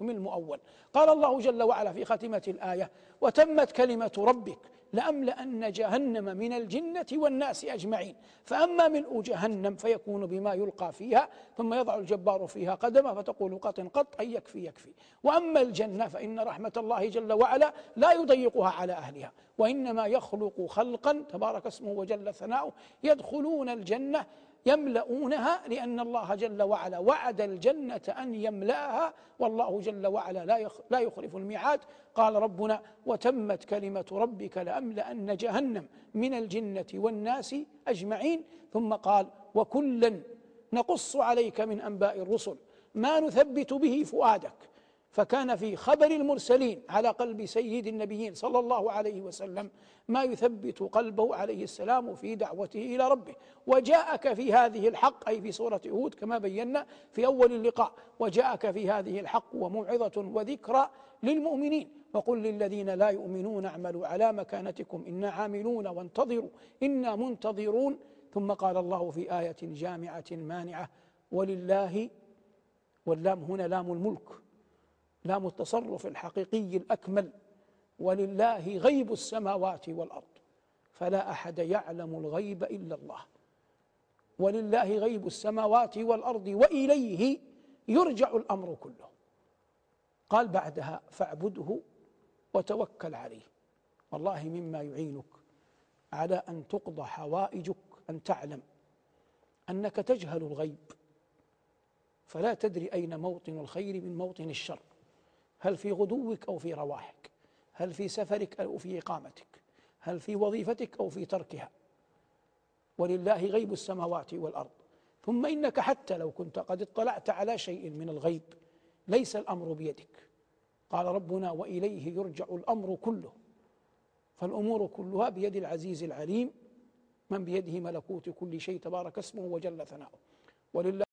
المؤول. قال الله جل وعلا في خاتمة الآية وتمت كلمة ربك لأملأن جهنم من الجنة والناس أجمعين. فأما ملء جهنم فيكون بما يلقى فيها ثم يضع الجبار فيها قدمه فتقول قط قط أي يكفي يكفي. وأما الجنة فإن رحمة الله جل وعلا لا يضيقها على أهلها. وإنما يخلق خلقا تبارك اسمه وجل ثناؤه يدخلون الجنة يملؤونها لأن الله جل وعلا وعد الجنة أن يملأها والله جل وعلا لا لا يخلف الميعاد. قال ربنا وتمت كلمة ربك لأملأن جهنم من الجنة والناس أجمعين. ثم قال وكلا نقص عليك من أنباء الرسل. ما نثبت به فؤادك. فكان في خبر المرسلين على قلب سيد النبيين صلى الله عليه وسلم ما يثبت قلبه عليه السلام في دعوته إلى ربه. وجاءك في هذه الحق أي في سورة هود كما بينا في أول اللقاء وجاءك في هذه الحق وموعظة وذكرى للمؤمنين. وقل للذين لا يؤمنون اعملوا على مكانتكم أنا عاملون وانتظروا أنا منتظرون. ثم قال الله في آية جامعة مانعة ولله واللام هنا لام الملك. لام التصرف الحقيقي الأكمل ولله غيب السماوات والأرض فلا أحد يعلم الغيب إلا الله. ولله غيب السماوات والأرض وإليه يرجع الأمر كله. قال بعدها فاعبده وتوكل عليه. والله مما يعينك على أن تقضى حوائجك أن تعلم أنك تجهل الغيب. فلا تدري أين موطن الخير من موطن الشر. هل في غدوك أو في رواحك؟ هل في سفرك أو في إقامتك؟ هل في وظيفتك أو في تركها؟ ولله غيب السماوات والأرض. ثم إنك حتى لو كنت قد اطلعت على شيء من الغيب ليس الأمر بيدك. قال ربنا وإليه يرجع الأمر كله. فالأمور كلها بيد العزيز العليم من بيده ملكوت كل شيء تبارك اسمه وجل ثناؤه. ولله